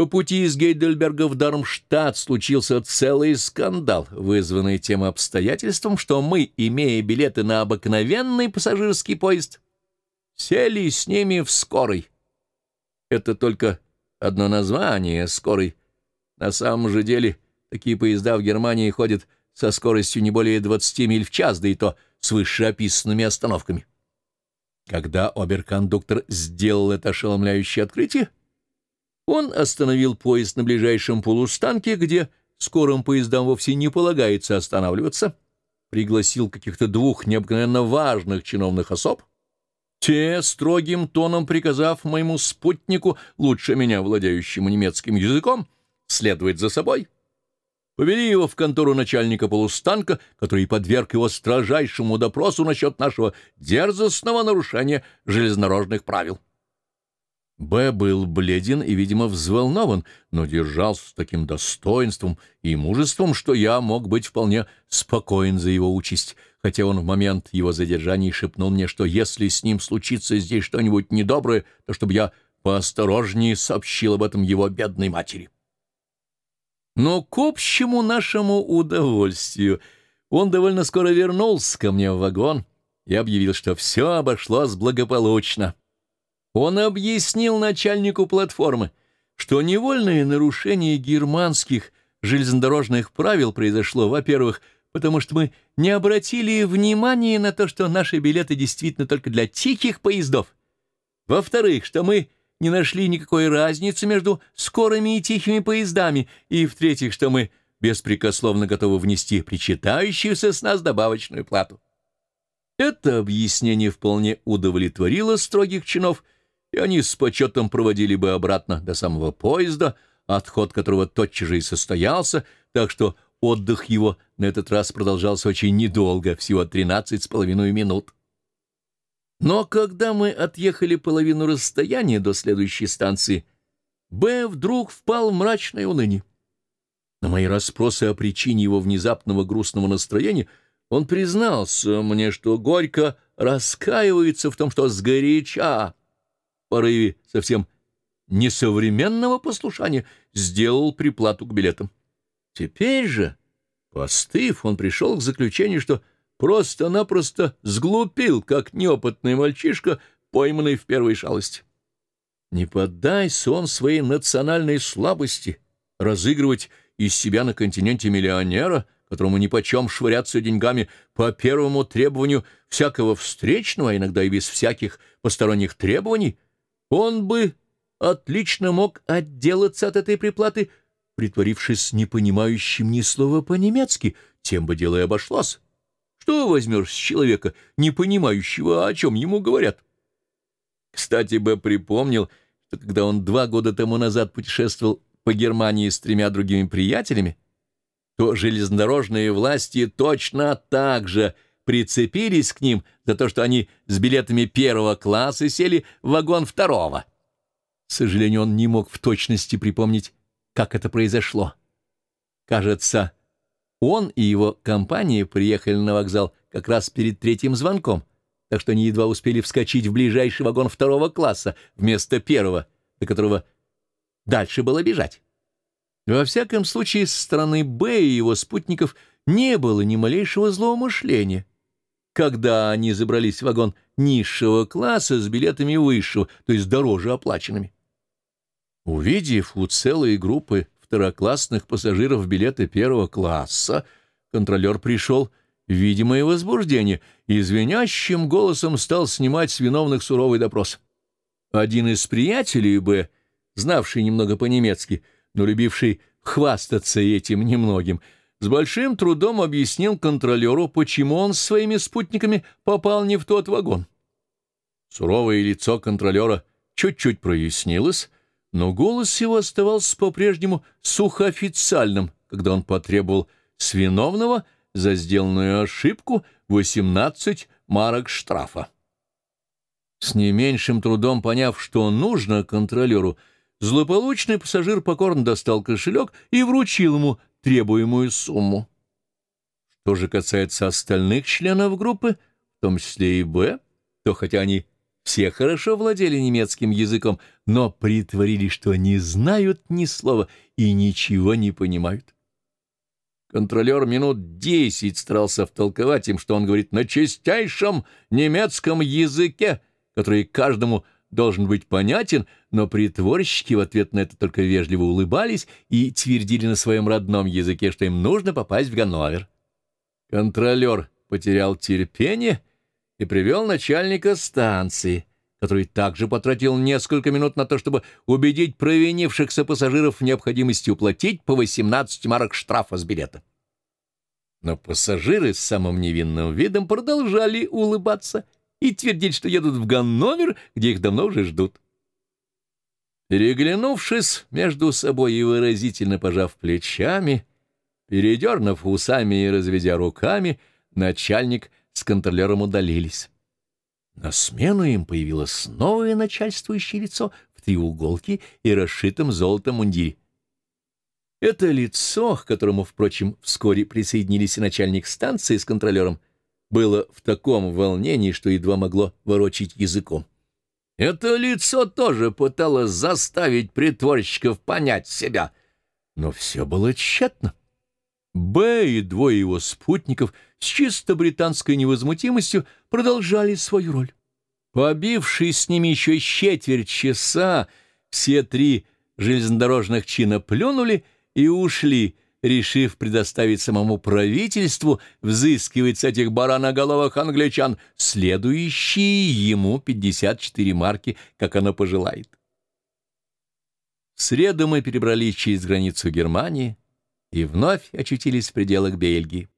По пути из Гейдельберга в Дармштадт случился целый скандал, вызванный тем обстоятельством, что мы, имея билеты на обыкновенный пассажирский поезд, сели с ними в скорой. Это только одно название скорой. На самом же деле такие поезда в Германии ходят со скоростью не более 20 миль в час, да и то с вышеописанными остановками. Когда оберкондуктор сделал это ошеломляющее открытие, он остановил поезд на ближайшем полустанке, где скорым поездам вовсе не полагается останавливаться, пригласил каких-то двух необыкновенно важных чиновных особ, те, строгим тоном приказав моему спутнику, лучше меня владеющему немецким языком, следовать за собой, повели его в контору начальника полустанка, который подверг его строжайшему допросу насчет нашего дерзостного нарушения железнодорожных правил. Б. был бледен и, видимо, взволнован, но держался с таким достоинством и мужеством, что я мог быть вполне спокоен за его участь, хотя он в момент его задержания шепнул мне, что если с ним случится здесь что-нибудь недоброе, то чтобы я поосторожнее сообщил об этом его бедной матери. Но к общему нашему удовольствию он довольно скоро вернулся ко мне в вагон и объявил, что все обошлось благополучно. Он объяснил начальнику платформы, что невольное нарушение германских железнодорожных правил произошло, во-первых, потому что мы не обратили внимания на то, что наши билеты действительно только для тихих поездов. Во-вторых, что мы не нашли никакой разницы между скорыми и тихими поездами. И в-третьих, что мы беспрекословно готовы внести причитающуюся с нас добавочную плату. Это объяснение вполне удовлетворило строгих чинов, и они с почетом проводили бы обратно до самого поезда, отход которого тотчас же и состоялся, так что отдых его на этот раз продолжался очень недолго, всего тринадцать с половиной минут. Но когда мы отъехали половину расстояния до следующей станции, Б вдруг впал в мрачное уныние. На мои расспросы о причине его внезапного грустного настроения он признался мне, что горько раскаивается в том, что сгоряча порыве совсем несовременного послушания сделал приплату к билетам. Теперь же, постыв, он пришел к заключению, что просто-напросто сглупил, как неопытный мальчишка, пойманный в первой шалости. Не поддайся он своей национальной слабости разыгрывать из себя на континенте миллионера, которому нипочем швыряться деньгами по первому требованию всякого встречного, а иногда и без всяких посторонних требований — он бы отлично мог отделаться от этой приплаты, притворившись непонимающим ни слова по-немецки, тем бы дело и обошлось. Что возьмешь с человека, не понимающего, о чем ему говорят? Кстати, бы припомнил, что когда он два года тому назад путешествовал по Германии с тремя другими приятелями, то железнодорожные власти точно так же — прицепились к ним за то, что они с билетами первого класса сели в вагон второго. К сожалению, он не мог в точности припомнить, как это произошло. Кажется, он и его компания приехали на вокзал как раз перед третьим звонком, так что они едва успели вскочить в ближайший вагон второго класса вместо первого, до которого дальше было бежать. Во всяком случае, с стороны Б и его спутников не было ни малейшего злоумышления когда они забрались в вагон низшего класса с билетами высшего, то есть дороже оплаченными. Увидев у целой группы второклассных пассажиров билеты первого класса, контролер пришел в видимое возбуждение и звенящим голосом стал снимать с виновных суровый допрос. Один из приятелей Б, знавший немного по-немецки, но любивший хвастаться этим немногим, — с большим трудом объяснил контролеру, почему он с своими спутниками попал не в тот вагон. Суровое лицо контролера чуть-чуть прояснилось, но голос его оставался по-прежнему сухоофициальным, когда он потребовал с виновного за сделанную ошибку 18 марок штрафа. С не меньшим трудом поняв, что нужно контролеру, злополучный пассажир покорно достал кошелек и вручил ему требуемую сумму. Что же касается остальных членов группы, в том числе и Б, то хотя они все хорошо владели немецким языком, но притворились, что не знают ни слова и ничего не понимают. Контролер минут десять старался втолковать им, что он говорит на чистейшем немецком языке, который каждому должен быть понятен, но притворщики в ответ на это только вежливо улыбались и твердили на своем родном языке, что им нужно попасть в Ганновер. Контролер потерял терпение и привел начальника станции, который также потратил несколько минут на то, чтобы убедить провинившихся пассажиров в необходимости уплатить по 18 марок штрафа с билета. Но пассажиры с самым невинным видом продолжали улыбаться и твердить, что едут в Ганновер, где их давно уже ждут. Переглянувшись между собой и выразительно пожав плечами, передернув усами и разведя руками, начальник с контролером удалились. На смену им появилось новое начальствующее лицо в треуголке и расшитом золотом мундире. Это лицо, к которому, впрочем, вскоре присоединились и начальник станции с контролером, было в таком волнении, что едва могло ворочить языком. Это лицо тоже пыталось заставить притворщиков понять себя, но все было тщетно. Б и двое его спутников с чисто британской невозмутимостью продолжали свою роль. Побившись с ними еще четверть часа, все три железнодорожных чина плюнули и ушли, решив предоставить самому правительству взыскивать с этих бараноголовых англичан следующие ему 54 марки, как оно пожелает. В среду мы перебрались через границу Германии, и вновь очутились в пределах Бельгии.